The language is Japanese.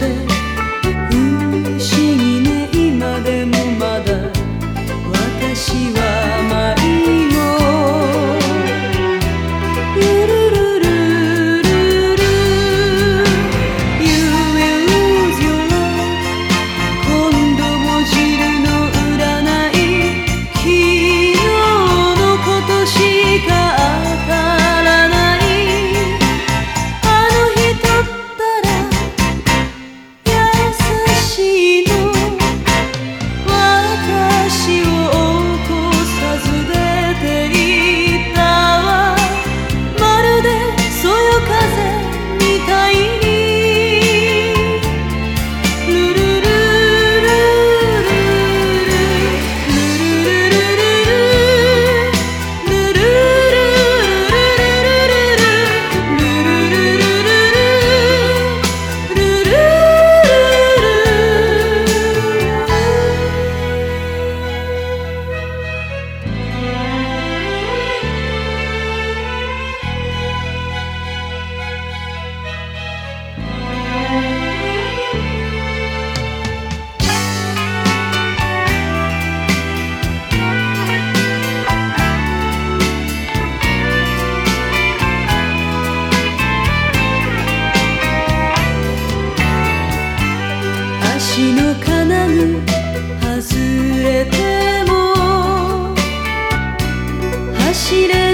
de 街の金具外れても走れ